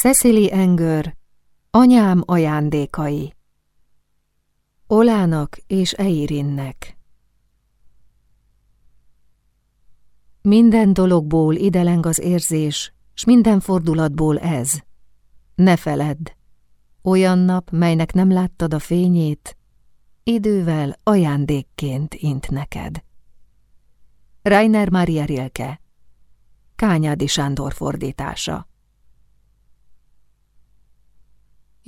Cecily Enger, Anyám ajándékai Olának és Eirinnek Minden dologból ideleng az érzés, s minden fordulatból ez. Ne feledd, olyan nap, melynek nem láttad a fényét, idővel ajándékként int neked. Rainer Maria Rilke Kányádi Sándor fordítása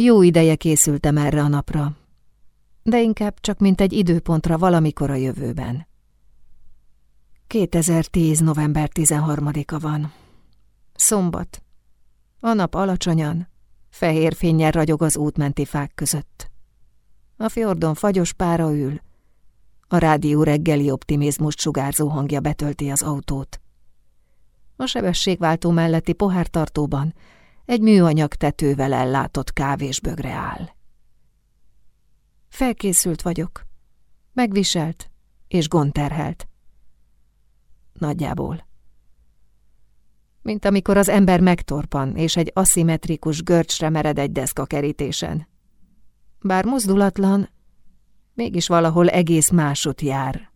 Jó ideje készültem erre a napra, de inkább csak mint egy időpontra valamikor a jövőben. 2010. november 13-a van. Szombat. A nap alacsonyan, fehér fényjel ragyog az útmenti fák között. A fjordon fagyos pára ül, a rádió reggeli optimizmust sugárzó hangja betölti az autót. A sebességváltó melletti pohártartóban egy műanyag tetővel ellátott kávésbögre áll. Felkészült vagyok, megviselt és gondterhelt. Nagyjából. Mint amikor az ember megtorpan, és egy aszimmetrikus görcsre mered egy deszka kerítésen. Bár mozdulatlan, mégis valahol egész másot jár,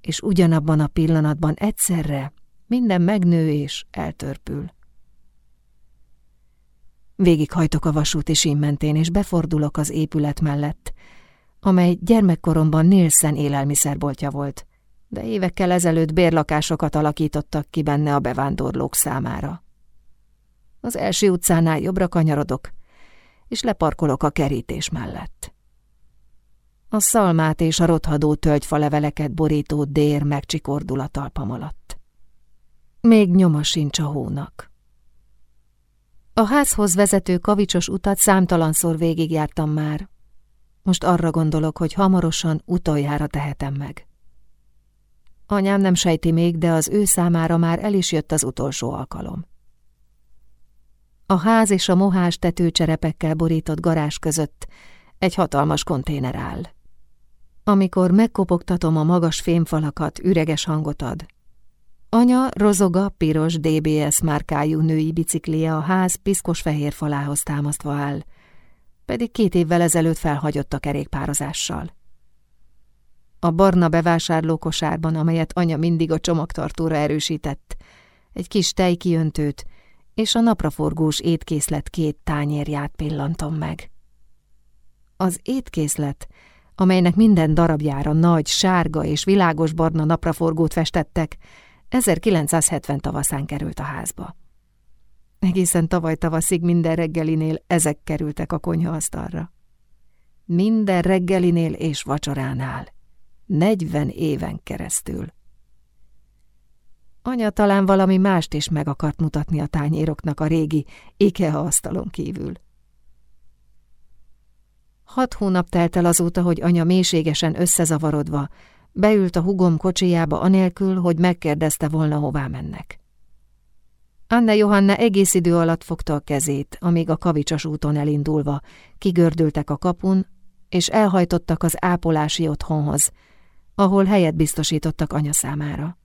és ugyanabban a pillanatban egyszerre minden megnő és eltörpül. Végighajtok a vasúti símmentén, és befordulok az épület mellett, amely gyermekkoromban Nielsen élelmiszerboltja volt, de évekkel ezelőtt bérlakásokat alakítottak ki benne a bevándorlók számára. Az első utcánál jobbra kanyarodok, és leparkolok a kerítés mellett. A szalmát és a rothadó tölgyfa leveleket borító dér megcsikordul a talpam alatt. Még nyoma sincs a hónak. A házhoz vezető kavicsos utat számtalanszor végigjártam már. Most arra gondolok, hogy hamarosan utoljára tehetem meg. Anyám nem sejti még, de az ő számára már el is jött az utolsó alkalom. A ház és a mohás tetőcserepekkel borított garázs között egy hatalmas konténer áll. Amikor megkopogtatom a magas fémfalakat, üreges hangot ad. Anya rozoga piros DBS márkájú női biciklia a ház piszkos fehér falához támasztva áll, pedig két évvel ezelőtt felhagyott a kerékpározással. A barna bevásárlókosárban, amelyet anya mindig a csomagtartóra erősített, egy kis tejkiöntőt és a napraforgós étkészlet két tányérját pillantom meg. Az étkészlet, amelynek minden darabjára nagy, sárga és világos barna napraforgót festettek, 1970 tavaszán került a házba. Egészen tavaly tavaszig minden reggelinél ezek kerültek a konyhaasztalra. Minden reggelinél és vacsoránál. 40 éven keresztül. Anya talán valami mást is meg akart mutatni a tányéroknak a régi IKEA asztalon kívül. Hat hónap telt el azóta, hogy anya mélységesen összezavarodva, beült a hugom kocsijába anélkül, hogy megkérdezte volna, hová mennek. Anne Johanna egész idő alatt fogta a kezét, amíg a kavicsos úton elindulva kigördültek a kapun, és elhajtottak az ápolási otthonhoz, ahol helyet biztosítottak anya számára.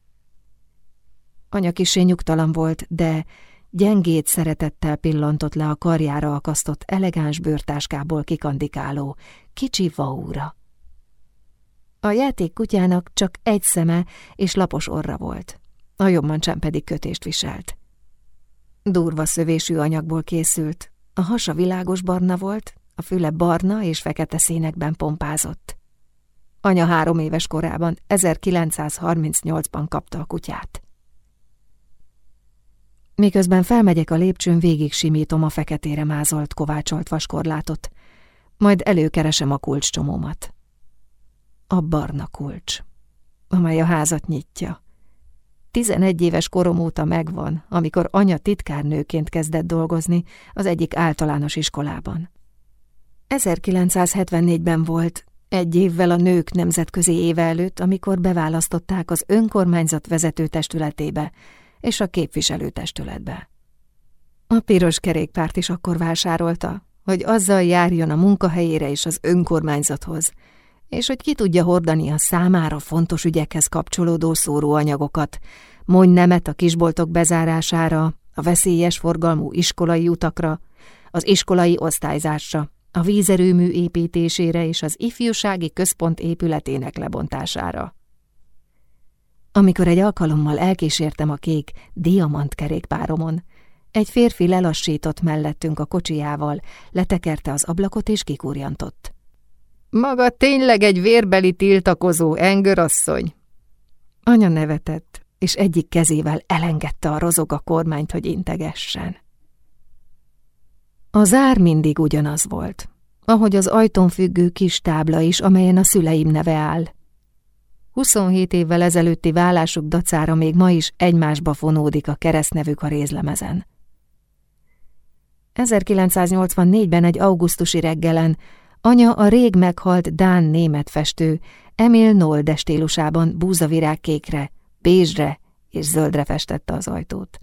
Anya kisé nyugtalan volt, de gyengét szeretettel pillantott le a karjára akasztott elegáns bőrtáskából kikandikáló kicsi vaúra. A játék kutyának csak egy szeme és lapos orra volt, a jobb mancsán pedig kötést viselt. Durva szövésű anyagból készült, a hasa világos barna volt, a füle barna és fekete színekben pompázott. Anya három éves korában, 1938-ban kapta a kutyát. Miközben felmegyek a lépcsőn, végig simítom a feketére mázolt, kovácsolt vaskorlátot, majd előkeresem a kulcscsomómat. A barna kulcs, amely a házat nyitja. Tizenegy éves korom óta megvan, amikor anya titkárnőként kezdett dolgozni az egyik általános iskolában. 1974-ben volt, egy évvel a nők nemzetközi éve előtt, amikor beválasztották az önkormányzat vezetőtestületébe és a képviselőtestületbe. A piros kerékpárt is akkor vásárolta, hogy azzal járjon a munkahelyére és az önkormányzathoz, és hogy ki tudja hordani a számára fontos ügyekhez kapcsolódó szóróanyagokat, mondj nemet a kisboltok bezárására, a veszélyes forgalmú iskolai utakra, az iskolai osztályzásra, a vízerőmű építésére és az ifjúsági központ épületének lebontására. Amikor egy alkalommal elkísértem a kék diamant kerékpáromon, egy férfi lelassított mellettünk a kocsijával, letekerte az ablakot és kikúrjantott. Maga tényleg egy vérbeli tiltakozó, engörasszony? Anya nevetett, és egyik kezével elengedte a rozog a kormányt, hogy integessen. A zár mindig ugyanaz volt, ahogy az ajtón függő kis tábla is, amelyen a szüleim neve áll. 27 évvel ezelőtti vállásuk dacára még ma is egymásba fonódik a keresztnevük a rézlemezen. 1984-ben egy augusztusi reggelen anya a rég meghalt Dán német festő Emil Nolde stílusában búzavirágkékre, bézsre és zöldre festette az ajtót.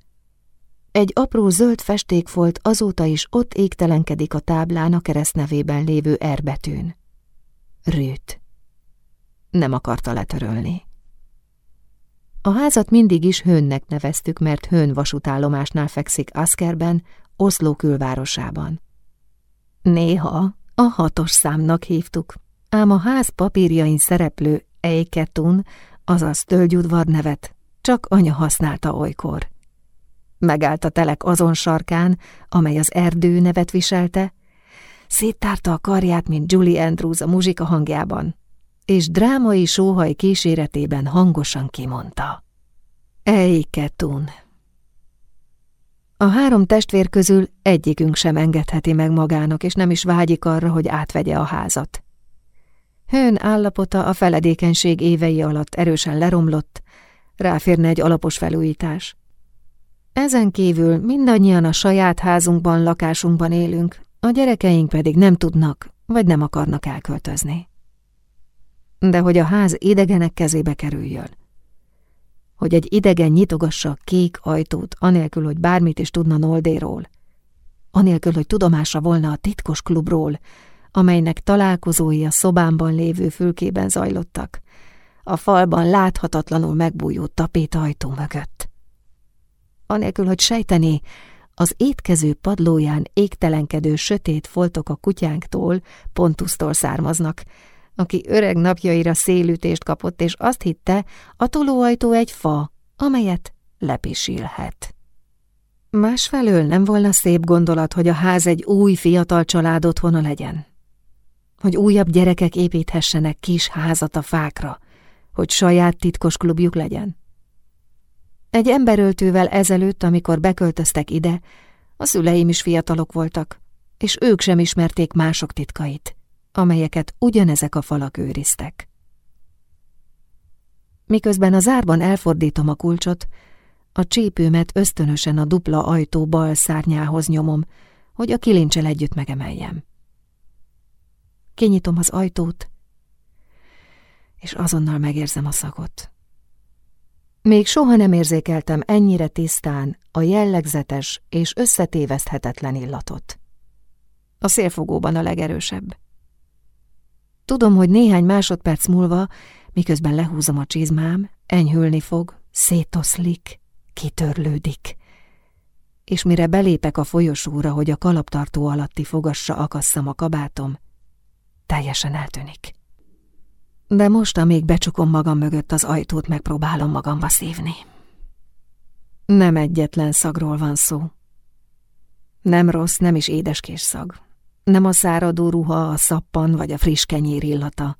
Egy apró zöld festékfolt azóta is ott égtelenkedik a táblán a keresztnevében lévő erbetűn. Rőt. Nem akarta letörölni. A házat mindig is Hőnnek neveztük, mert Hőn vasútállomásnál fekszik Askerben, Oszló külvárosában. Néha a hatos számnak hívtuk, ám a ház papírjain szereplő Eiketun, azaz tölgyudvar nevet csak anya használta olykor. Megállt a telek azon sarkán, amely az erdő nevet viselte, széttárta a karját, mint Julie Andrews a muzsika hangjában, és drámai sóhaj kíséretében hangosan kimondta. Eiketun. A három testvér közül egyikünk sem engedheti meg magának, és nem is vágyik arra, hogy átvegye a házat. Hőn állapota a feledékenység évei alatt erősen leromlott, ráférne egy alapos felújítás. Ezen kívül mindannyian a saját házunkban, lakásunkban élünk, a gyerekeink pedig nem tudnak, vagy nem akarnak elköltözni. De hogy a ház idegenek kezébe kerüljön, hogy egy idegen nyitogassa a kék ajtót, anélkül, hogy bármit is tudna Noldéról, anélkül, hogy tudomása volna a titkos klubról, amelynek találkozói a szobámban lévő fülkében zajlottak, a falban láthatatlanul megbújó tapétajtó mögött. Anélkül, hogy sejtené, az étkező padlóján égtelenkedő sötét foltok a kutyánktól, Pontusztól származnak, aki öreg napjaira szélütést kapott, és azt hitte, a tolóajtó egy fa, amelyet lepisilhet. Másfelől nem volna szép gondolat, hogy a ház egy új fiatal család otthona legyen. Hogy újabb gyerekek építhessenek kis házat a fákra, hogy saját titkos klubjuk legyen. Egy emberöltővel ezelőtt, amikor beköltöztek ide, a szüleim is fiatalok voltak, és ők sem ismerték mások titkait amelyeket ugyanezek a falak őriztek. Miközben a zárban elfordítom a kulcsot, a csípőmet ösztönösen a dupla ajtó bal szárnyához nyomom, hogy a kilincsel együtt megemeljem. Kinyitom az ajtót, és azonnal megérzem a szagot. Még soha nem érzékeltem ennyire tisztán a jellegzetes és összetéveszthetetlen illatot. A szélfogóban a legerősebb. Tudom, hogy néhány másodperc múlva, miközben lehúzom a csizmám, enyhülni fog, szétoszlik, kitörlődik. És mire belépek a folyosóra, hogy a kalaptartó alatti fogassa akasszam a kabátom, teljesen eltűnik. De most, amíg becsukom magam mögött az ajtót, megpróbálom magamba szívni. Nem egyetlen szagról van szó. Nem rossz, nem is édeskés szag. Nem a száradó ruha, a szappan vagy a friss kenyér illata,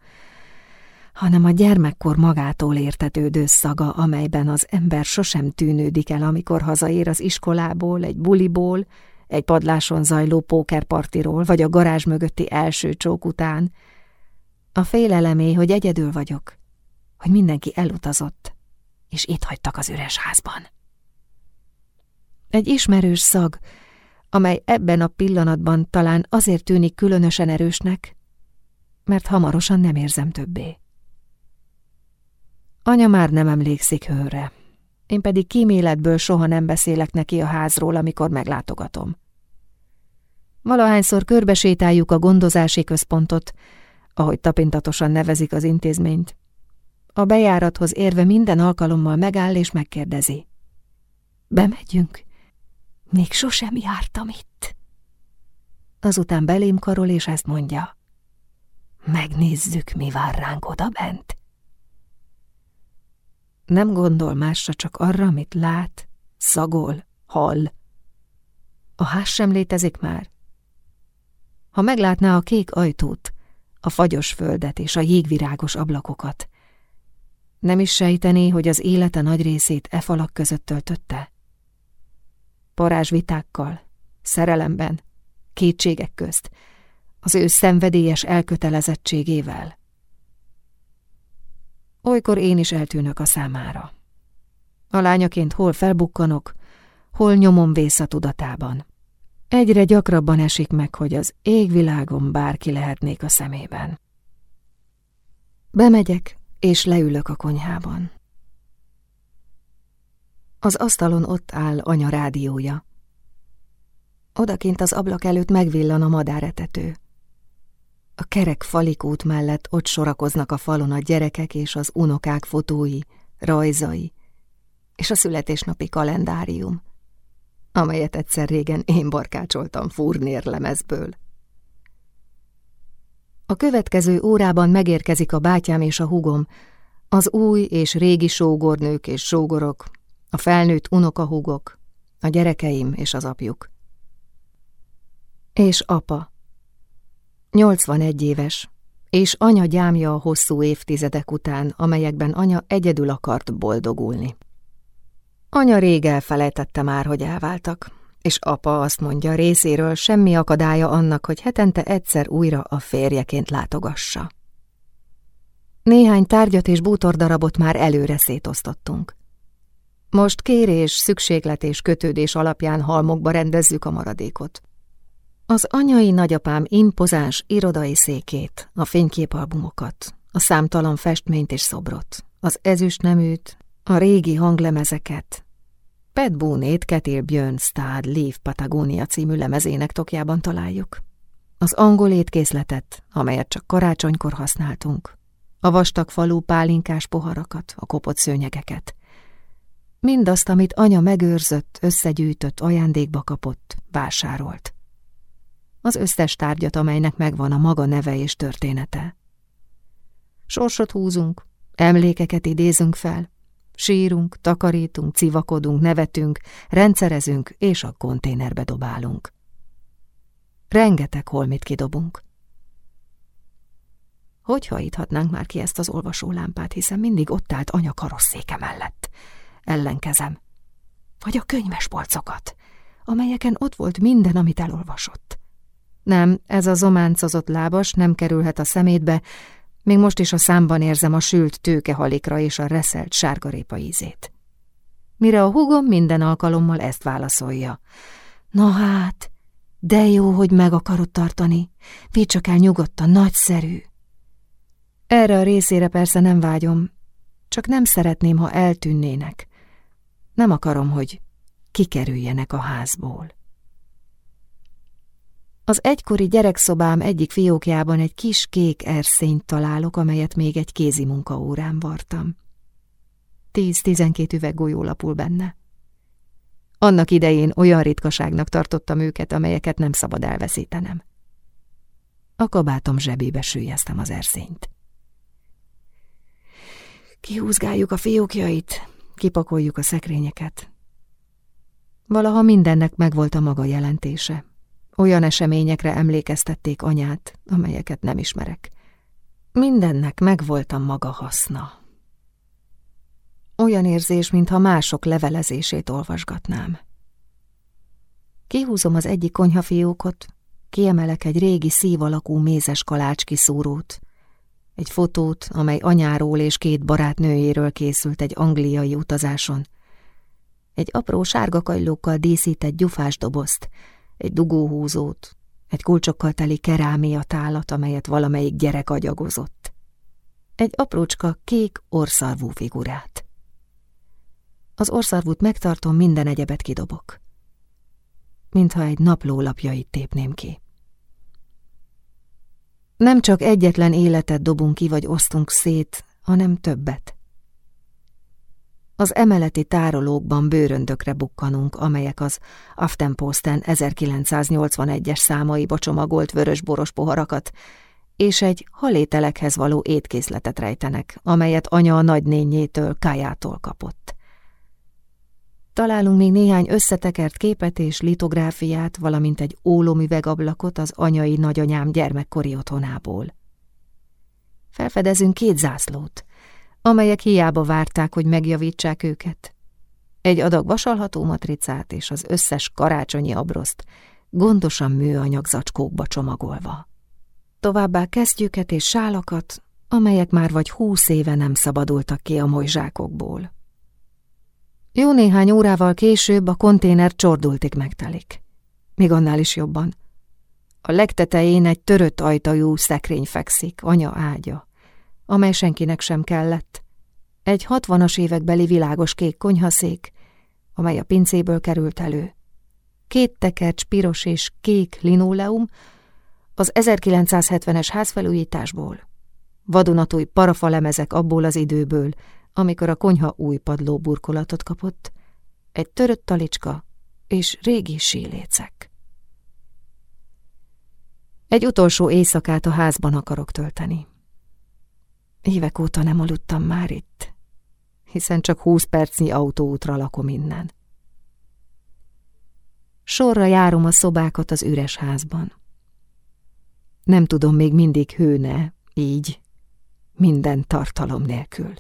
hanem a gyermekkor magától értetődő szaga, amelyben az ember sosem tűnődik el, amikor hazaér az iskolából, egy buliból, egy padláson zajló pókerpartiról, vagy a garázs mögötti első csók után. A félelemé, hogy egyedül vagyok, hogy mindenki elutazott, és itt hagytak az üres házban. Egy ismerős szag, amely ebben a pillanatban talán azért tűnik különösen erősnek, mert hamarosan nem érzem többé. Anya már nem emlékszik hőre, én pedig kíméletből soha nem beszélek neki a házról, amikor meglátogatom. Valahányszor körbesétáljuk a gondozási központot, ahogy tapintatosan nevezik az intézményt. A bejárathoz érve minden alkalommal megáll és megkérdezi. Bemegyünk? Még sosem jártam itt. Azután belém karol, és ezt mondja. Megnézzük, mi vár ránk oda bent. Nem gondol másra, csak arra, amit lát, szagol, hall. A ház sem létezik már. Ha meglátná a kék ajtót, a fagyos földet és a jégvirágos ablakokat, nem is sejtené, hogy az élete nagy részét e falak között töltötte? Parázsvitákkal, szerelemben, kétségek közt, az ő szenvedélyes elkötelezettségével. Olykor én is eltűnök a számára. A lányaként hol felbukkanok, hol nyomom vész a tudatában. Egyre gyakrabban esik meg, hogy az égvilágon bárki lehetnék a szemében. Bemegyek, és leülök a konyhában. Az asztalon ott áll anya rádiója. Odakint az ablak előtt megvillan a madáretető. A kerek falikút mellett ott sorakoznak a falon a gyerekek és az unokák fotói, rajzai, és a születésnapi kalendárium, amelyet egyszer régen én barkácsoltam furnérlemezből. A következő órában megérkezik a bátyám és a hugom, az új és régi sógornők és sógorok, a felnőtt unokahúgok, a gyerekeim és az apjuk. És apa. 81 éves, és anya gyámja a hosszú évtizedek után, amelyekben anya egyedül akart boldogulni. Anya rég elfelejtette már, hogy elváltak, és apa azt mondja, részéről semmi akadálya annak, hogy hetente egyszer újra a férjeként látogassa. Néhány tárgyat és bútordarabot már előre szétosztottunk. Most kérés, szükséglet és kötődés alapján halmokba rendezzük a maradékot. Az anyai nagyapám impozáns irodai székét, a fényképalbumokat, a számtalan festményt és szobrot, az ezüstneműt, a régi hanglemezeket, Pet Boonét Ketil Björn Stad Leaf Patagonia című lemezének tokjában találjuk. Az angol étkészletet, amelyet csak karácsonykor használtunk. A vastag falú pálinkás poharakat, a kopott szőnyegeket. Mindazt, amit anya megőrzött, összegyűjtött, ajándékba kapott, vásárolt. Az összes tárgyat, amelynek megvan a maga neve és története. Sorsot húzunk, emlékeket idézünk fel, Sírunk, takarítunk, civakodunk, nevetünk, rendszerezünk, és a konténerbe dobálunk. Rengeteg holmit kidobunk. Hogy hajíthatnánk már ki ezt az olvasólámpát, hiszen mindig ott állt anya karosszéke mellett. Ellenkezem. Vagy a könyvespolcokat, amelyeken ott volt minden, amit elolvasott. Nem, ez a zománcozott lábas nem kerülhet a szemétbe, még most is a számban érzem a sült tőkehalikra és a reszelt sárgarépa ízét. Mire a húgom minden alkalommal ezt válaszolja. Na hát, de jó, hogy meg akarod tartani. Vigy csak el nyugodtan, nagyszerű. Erre a részére persze nem vágyom, csak nem szeretném, ha eltűnnének. Nem akarom, hogy kikerüljenek a házból. Az egykori gyerekszobám egyik fiókjában egy kis kék erszényt találok, amelyet még egy kézi munkaórán vartam. Tíz-tizenkét üveg golyó benne. Annak idején olyan ritkaságnak tartottam őket, amelyeket nem szabad elveszítenem. A kabátom zsebébe sűjeztem az erszényt. Kihúzgáljuk a fiókjait, kipakoljuk a szekrényeket. Valaha mindennek megvolt a maga jelentése. Olyan eseményekre emlékeztették anyát, amelyeket nem ismerek. Mindennek megvolt a maga haszna. Olyan érzés, mintha mások levelezését olvasgatnám. Kihúzom az egyik konyhafiókot, kiemelek egy régi szív alakú mézes kalács kiszúrót, egy fotót, amely anyáról és két barátnőjéről készült egy angliai utazáson, egy apró sárga kajlókkal díszített gyufás dobozt, egy dugóhúzót, egy kulcsokkal teli kerámia tálat, amelyet valamelyik gyerek agyagozott. Egy aprócska kék orszarvú figurát. Az orszarvút megtartom, minden egyebet kidobok. Mintha egy naplólapjait tépném ki. Nem csak egyetlen életet dobunk ki, vagy osztunk szét, hanem többet. Az emeleti tárolókban bőröndökre bukkanunk, amelyek az Aftenposten 1981-es számaiba csomagolt vörös-boros poharakat, és egy halételekhez való étkészletet rejtenek, amelyet anya a nagynényétől, Kájától kapott. Találunk még néhány összetekert képet és litográfiát, valamint egy ólomüvegablakot az anyai nagyanyám gyermekkori otthonából. Felfedezünk két zászlót, amelyek hiába várták, hogy megjavítsák őket. Egy adag vasalható matricát és az összes karácsonyi abroszt, gondosan műanyag zacskókba csomagolva. Továbbá kesztyűket és sálakat, amelyek már vagy húsz éve nem szabadultak ki a molyzsákokból. Jó néhány órával később a konténer csordultig megtelik. Még annál is jobban. A legtetején egy törött ajtajú szekrény fekszik, anya ágya, amely senkinek sem kellett. Egy hatvanas évekbeli világos kék konyhaszék, amely a pincéből került elő. Két tekercs piros és kék linóleum, az 1970-es házfelújításból. Vadonatúj parafalemezek abból az időből, amikor a konyha új padló burkolatot kapott, egy törött talicska és régi sílécek. Egy utolsó éjszakát a házban akarok tölteni. Évek óta nem aludtam már itt, hiszen csak húsz percnyi autóútra lakom innen. Sorra járom a szobákat az üres házban. Nem tudom még mindig hőne, így, minden tartalom nélkül.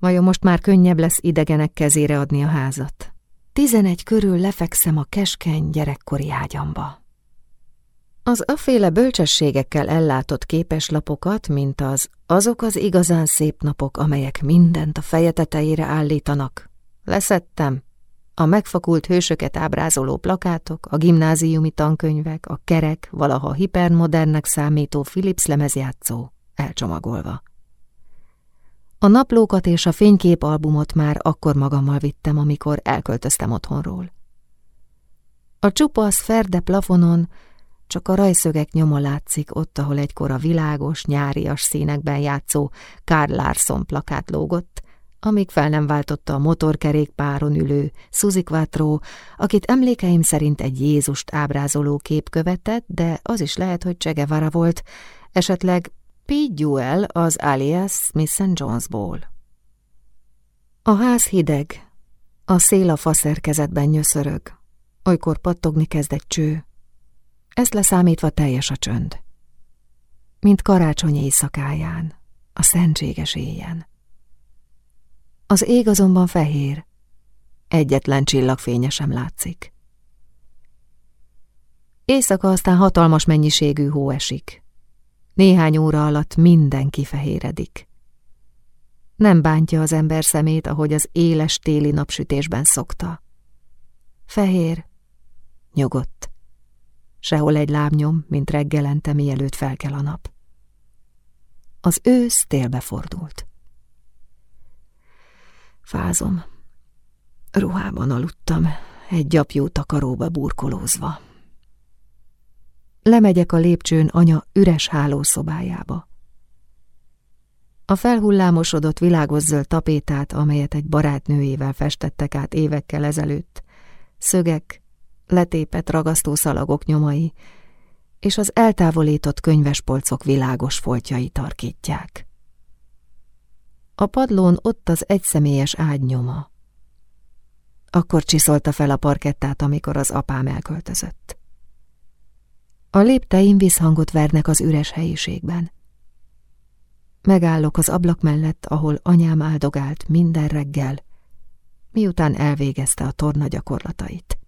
Vajon most már könnyebb lesz idegenek kezére adni a házat? Tizenegy körül lefekszem a keskeny gyerekkori ágyamba. Az aféle bölcsességekkel ellátott képeslapokat, mint az azok az igazán szép napok, amelyek mindent a feje tetejére állítanak. Leszettem. A megfakult hősöket ábrázoló plakátok, a gimnáziumi tankönyvek, a kerek, valaha hipermodernnek számító Philips lemezjátszó, elcsomagolva. A naplókat és a fényképalbumot már akkor magammal vittem, amikor elköltöztem otthonról. A csupasz ferde plafonon csak a rajszögek nyoma látszik ott, ahol egykor a világos, nyárias színekben játszó Karl Larson plakát lógott, amíg fel nem váltotta a motorkerékpáron ülő Suzy Quattro, akit emlékeim szerint egy Jézust ábrázoló kép követett, de az is lehet, hogy Che Guevara volt, esetleg Pete Jewell az alias Smith Jonesból. A ház hideg, a szél a faszerkezetben nyöszörög, olykor pattogni kezd egy cső. Ezt leszámítva teljes a csönd. Mint karácsony éjszakáján, a szentséges éjjen. Az ég azonban fehér, egyetlen csillagfénye sem látszik. Éjszaka aztán hatalmas mennyiségű hó esik. Néhány óra alatt minden kifehéredik. Nem bántja az ember szemét, ahogy az éles téli napsütésben szokta. Fehér, nyugodt. Sehol egy lábnyom, mint reggelente, mielőtt felkel a nap. Az ősz télbe fordult. Fázom. Ruhában aludtam, egy gyapjú takaróba burkolózva. Lemegyek a lépcsőn anya üres hálószobájába. A felhullámosodott világoszöld tapétát, amelyet egy barátnőjével festettek át évekkel ezelőtt, szögek, letépet ragasztószalagok nyomai, és az eltávolított könyvespolcok világos foltjai tarkítják. A padlón ott az egyszemélyes ágy nyoma. Akkor csiszolta fel a parkettát, amikor az apám elköltözött. A lépteim visszhangot vernek az üres helyiségben. Megállok az ablak mellett, ahol anyám áldogált minden reggel, miután elvégezte a torna gyakorlatait.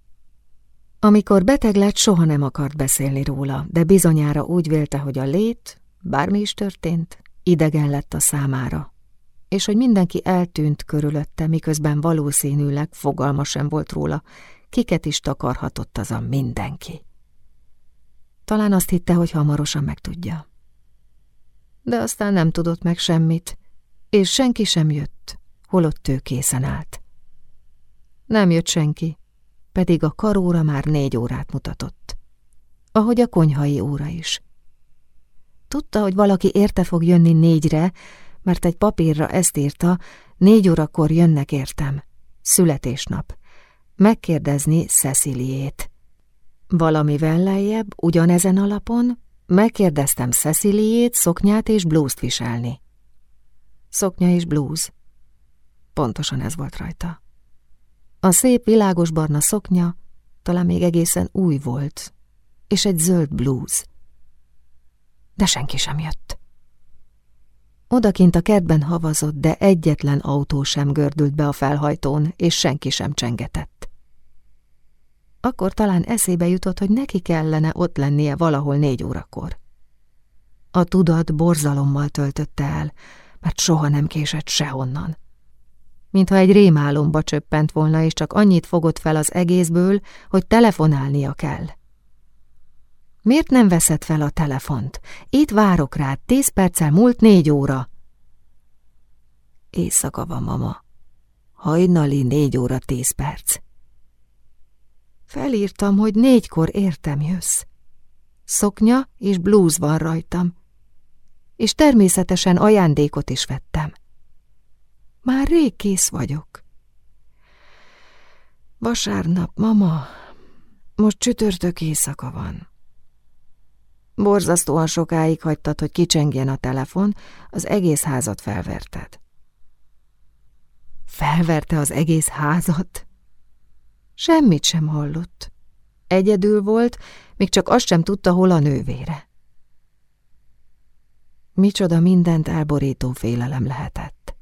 Amikor beteg lett, soha nem akart beszélni róla, de bizonyára úgy vélte, hogy a lét, bármi is történt, idegen lett a számára, és hogy mindenki eltűnt körülötte, miközben valószínűleg fogalma sem volt róla, kiket is takarhatott az a mindenki. Talán azt hitte, hogy hamarosan megtudja. De aztán nem tudott meg semmit, és senki sem jött, holott ő készen állt. Nem jött senki, pedig a karóra már négy órát mutatott. Ahogy a konyhai óra is. Tudta, hogy valaki érte fog jönni négyre, mert egy papírra ezt írta, négy órakor jönnek értem. Születésnap. Megkérdezni Ceciliét. Valamivel lejjebb, ugyanezen alapon, megkérdeztem Ceciliét szoknyát és blúzt viselni. Szoknya és blúz. Pontosan ez volt rajta. A szép világos barna szoknya talán még egészen új volt, és egy zöld blúz. De senki sem jött. Odakint a kertben havazott, de egyetlen autó sem gördült be a felhajtón, és senki sem csengetett. Akkor talán eszébe jutott, hogy neki kellene ott lennie valahol négy órakor. A tudat borzalommal töltötte el, mert soha nem késett sehonnan. Mintha egy rémálomba csöppent volna, és csak annyit fogott fel az egészből, hogy telefonálnia kell. Miért nem veszed fel a telefont? Itt várok rád, tíz perccel múlt négy óra. Éjszaka van, mama. Hajnali négy óra tíz perc. Felírtam, hogy négykor értem jössz. Szoknya és blúz van rajtam. És természetesen ajándékot is vettem. Már rég kész vagyok. Vasárnap, mama, most csütörtök éjszaka van. Borzasztóan sokáig hagytad, hogy kicsengjen a telefon, az egész házat felverted. Felverte az egész házat? Semmit sem hallott. Egyedül volt, még csak azt sem tudta, hol a nővére. Micsoda mindent elborító félelem lehetett.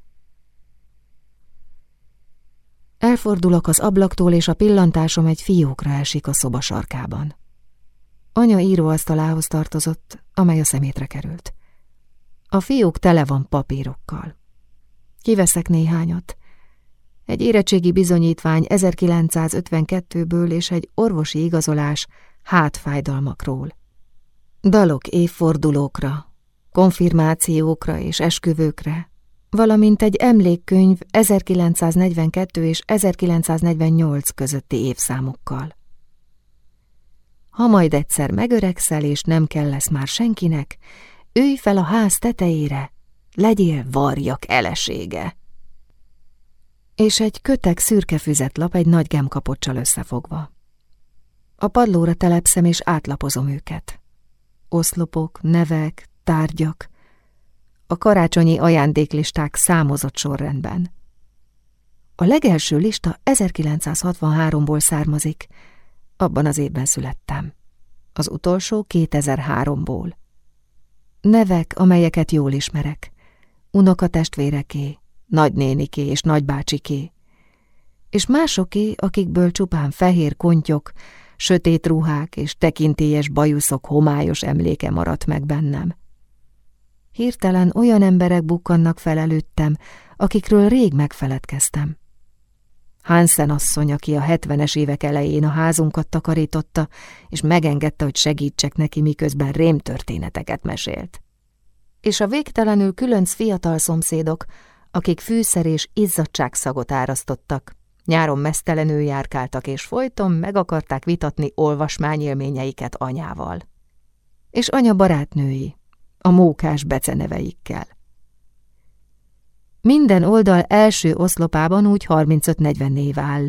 Elfordulok az ablaktól, és a pillantásom egy fiókra esik a szoba sarkában. Anya íróasztalához tartozott, amely a szemétre került. A fiók tele van papírokkal. Kiveszek néhányat. Egy érettségi bizonyítvány 1952-ből és egy orvosi igazolás hátfájdalmakról. Dalok évfordulókra, konfirmációkra és esküvőkre, valamint egy emlékkönyv 1942 és 1948 közötti évszámokkal. Ha majd egyszer megöregszel, és nem kell lesz már senkinek, ülj fel a ház tetejére, legyél varjak elesége. És egy kötek szürke füzetlap egy nagy gemkapocsal összefogva. A padlóra telepszem, és átlapozom őket. Oszlopok, nevek, tárgyak, a karácsonyi ajándéklisták számozott sorrendben. A legelső lista 1963-ból származik, abban az évben születtem. Az utolsó 2003-ból. Nevek, amelyeket jól ismerek. Unokatestvéreké, nagynéniké és nagybácsiké. És másoké, akikből csupán fehér kontyok, sötét ruhák és tekintélyes bajuszok homályos emléke maradt meg bennem. Hirtelen olyan emberek bukkannak fel előttem, akikről rég megfeledkeztem. Hansen asszony, aki a hetvenes évek elején a házunkat takarította, és megengedte, hogy segítsek neki, miközben rémtörténeteket mesélt. És a végtelenül különc fiatal szomszédok, akik fűszer és izzadságszagot árasztottak, nyáron mesztelenül járkáltak, és folyton meg akarták vitatni olvasmányélményeiket anyával. És anya barátnői, a mókás beceneveikkel. Minden oldal első oszlopában úgy 35-40 név áll.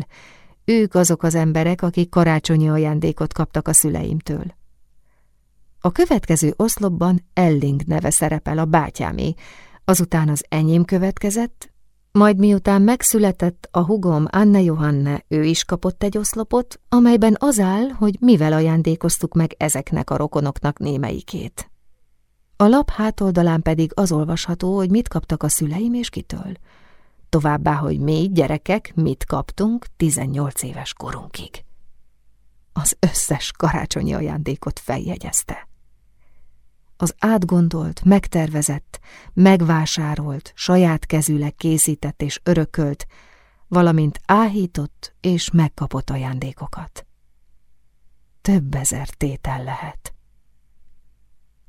Ők azok az emberek, akik karácsonyi ajándékot kaptak a szüleimtől. A következő oszlopban Elling neve szerepel a bátyámé, azután az enyém következett, majd miután megszületett a hugom Anne Johanne, ő is kapott egy oszlopot, amelyben az áll, hogy mivel ajándékoztuk meg ezeknek a rokonoknak némelyikét. A lap hátoldalán pedig az olvasható, hogy mit kaptak a szüleim és kitől. Továbbá, hogy mi, gyerekek, mit kaptunk 18 éves korunkig. Az összes karácsonyi ajándékot feljegyezte. Az átgondolt, megtervezett, megvásárolt, saját kezűleg készített és örökölt, valamint áhított és megkapott ajándékokat. Több ezer tétel lehet.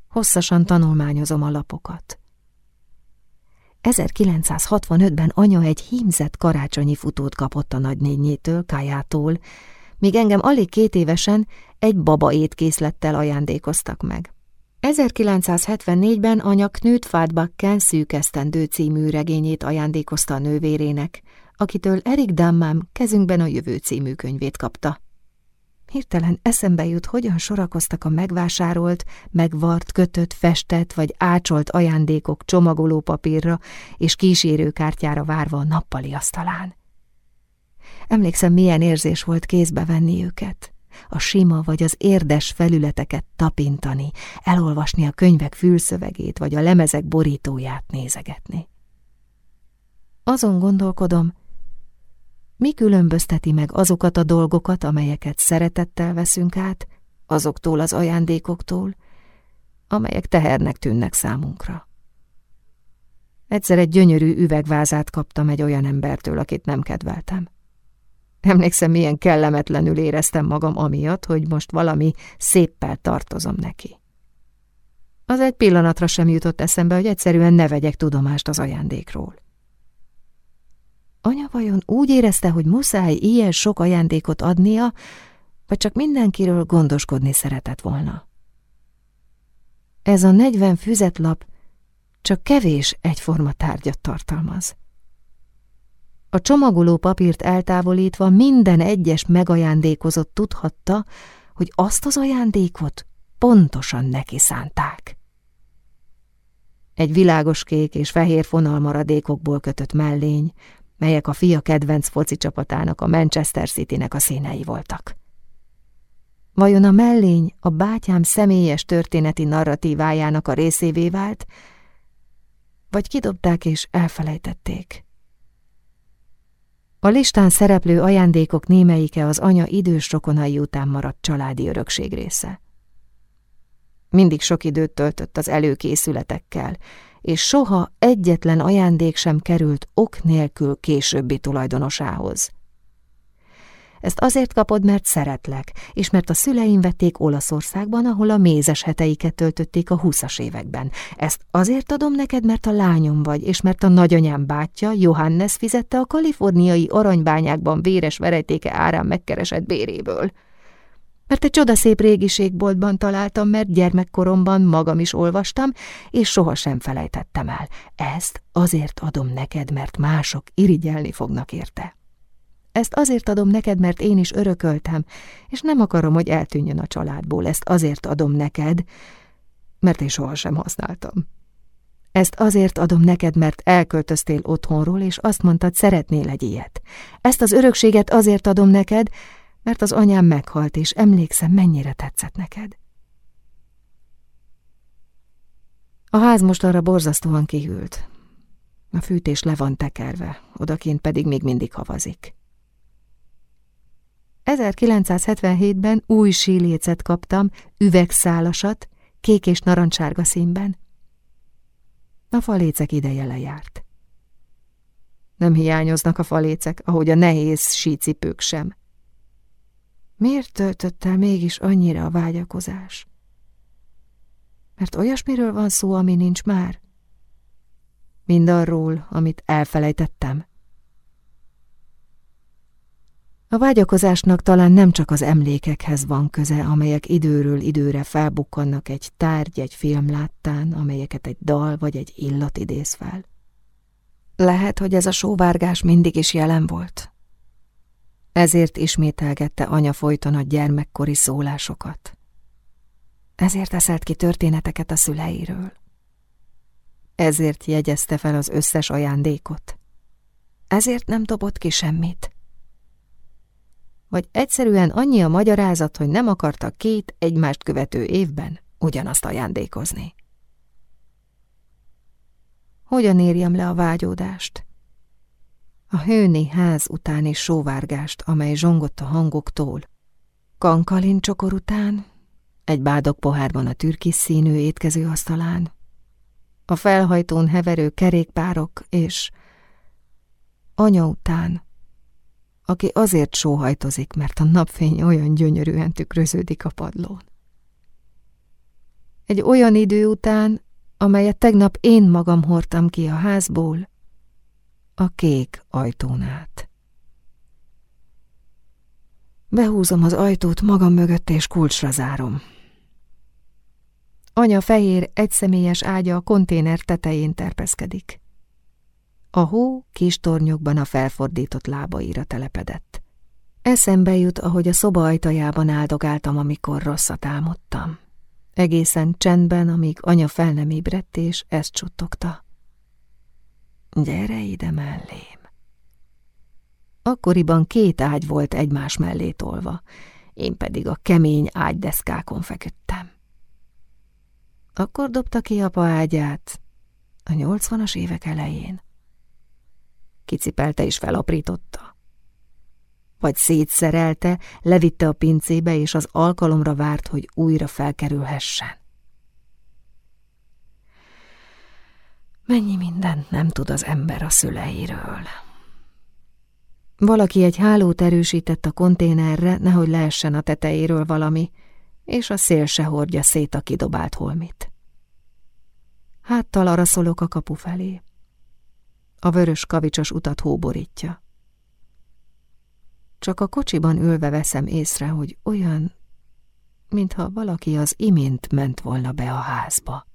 Hosszasan tanulmányozom a lapokat. 1965-ben anya egy hímzett karácsonyi futót kapott a nagynényétől, Kájától, míg engem alig két évesen egy baba étkészlettel ajándékoztak meg. 1974-ben anya Knut Fadbakken szűkesztendő című regényét ajándékozta a nővérének, akitől Erik Dammám kezünkben a jövő című könyvét kapta. Hirtelen eszembe jut, hogyan sorakoztak a megvásárolt, megvart, kötött, festett vagy ácsolt ajándékok csomagoló papírra és kísérőkártyára várva a nappali asztalán. Emlékszem, milyen érzés volt kézbe venni őket a sima vagy az érdes felületeket tapintani, elolvasni a könyvek fülszövegét vagy a lemezek borítóját nézegetni. Azon gondolkodom, mi különbözteti meg azokat a dolgokat, amelyeket szeretettel veszünk át, azoktól az ajándékoktól, amelyek tehernek tűnnek számunkra. Egyszer egy gyönyörű üvegvázát kaptam egy olyan embertől, akit nem kedveltem. Emlékszem, milyen kellemetlenül éreztem magam amiatt, hogy most valami széppel tartozom neki. Az egy pillanatra sem jutott eszembe, hogy egyszerűen ne vegyek tudomást az ajándékról. Anya vajon úgy érezte, hogy muszáj ilyen sok ajándékot adnia, vagy csak mindenkiről gondoskodni szeretett volna? Ez a negyven füzetlap csak kevés egyforma tárgyat tartalmaz. A csomagoló papírt eltávolítva minden egyes megajándékozott tudhatta, hogy azt az ajándékot pontosan neki szánták. Egy világos kék és fehér fonal maradékokból kötött mellény, melyek a fia kedvenc foci csapatának, a Manchester City-nek a színei voltak. Vajon a mellény a bátyám személyes történeti narratívájának a részévé vált, vagy kidobták és elfelejtették? A listán szereplő ajándékok némelyike az anya idős rokonai után maradt családi örökség része. Mindig sok időt töltött az előkészületekkel, és soha egyetlen ajándék sem került ok nélkül későbbi tulajdonosához. Ezt azért kapod, mert szeretlek, és mert a szüleim vették Olaszországban, ahol a mézes heteiket töltötték a húszas években. Ezt azért adom neked, mert a lányom vagy, és mert a nagyanyám bátyja, Johannes fizette a kaliforniai aranybányákban véres verejtéke árán megkeresett béréből. Mert egy csodaszép régiségboltban találtam, mert gyermekkoromban magam is olvastam, és sohasem felejtettem el. Ezt azért adom neked, mert mások irigyelni fognak érte. Ezt azért adom neked, mert én is örököltem, és nem akarom, hogy eltűnjön a családból. Ezt azért adom neked, mert én sohasem használtam. Ezt azért adom neked, mert elköltöztél otthonról, és azt mondtad, szeretnél egy ilyet. Ezt az örökséget azért adom neked, mert az anyám meghalt, és emlékszem, mennyire tetszett neked. A ház most arra borzasztóan kihűlt. A fűtés le van tekerve, odakint pedig még mindig havazik. 1977-ben új sílécet kaptam, üvegszálasat, kék és narancsárga színben. A falécek ideje lejárt. Nem hiányoznak a falécek, ahogy a nehéz sícipők sem. Miért töltött el mégis annyira a vágyakozás? Mert olyasmiről van szó, ami nincs már? Mindarról, amit elfelejtettem? A vágyakozásnak talán nem csak az emlékekhez van köze, amelyek időről időre felbukkannak egy tárgy, egy film láttán, amelyeket egy dal vagy egy illat idéz fel. Lehet, hogy ez a sóvárgás mindig is jelen volt. Ezért ismételgette anya folyton a gyermekkori szólásokat. Ezért eszelt ki történeteket a szüleiről. Ezért jegyezte fel az összes ajándékot. Ezért nem dobott ki semmit vagy egyszerűen annyi a magyarázat, hogy nem akartak két egymást követő évben ugyanazt ajándékozni. Hogyan érjem le a vágyódást? A hőni ház utáni sóvárgást, amely zsongott a hangoktól. Kankalin csokor után, egy bádok pohárban a türkis színű étkező asztalán, a felhajtón heverő kerékpárok és anya után, aki azért sóhajtozik, mert a napfény olyan gyönyörűen tükröződik a padlón. Egy olyan idő után, amelyet tegnap én magam hordtam ki a házból, a kék ajtón át. Behúzom az ajtót magam mögött, és kulcsra zárom. Anya fehér, egyszemélyes ágya a konténer tetején terpeszkedik. A hó kis tornyokban a felfordított lábaira telepedett. Eszembe jut, ahogy a szoba ajtajában áldogáltam, amikor rosszat álmodtam. Egészen csendben, amíg anya fel nem ébredt, és ezt csuttogta. Gyere ide mellém. Akkoriban két ágy volt egymás mellé tolva, én pedig a kemény ágydeszkákon feküdtem. Akkor dobta ki apa ágyát, a nyolcvanas évek elején. Kicipelte és felaprította. Vagy szétszerelte, levitte a pincébe, és az alkalomra várt, hogy újra felkerülhessen. Mennyi mindent nem tud az ember a szüleiről. Valaki egy hálót erősített a konténerre, nehogy leessen a tetejéről valami, és a szél se hordja szét a kidobált holmit. Háttal arra szolok a kapu felé. A vörös kavicsos utat hóborítja. Csak a kocsiban ülve veszem észre, hogy olyan, mintha valaki az imént ment volna be a házba.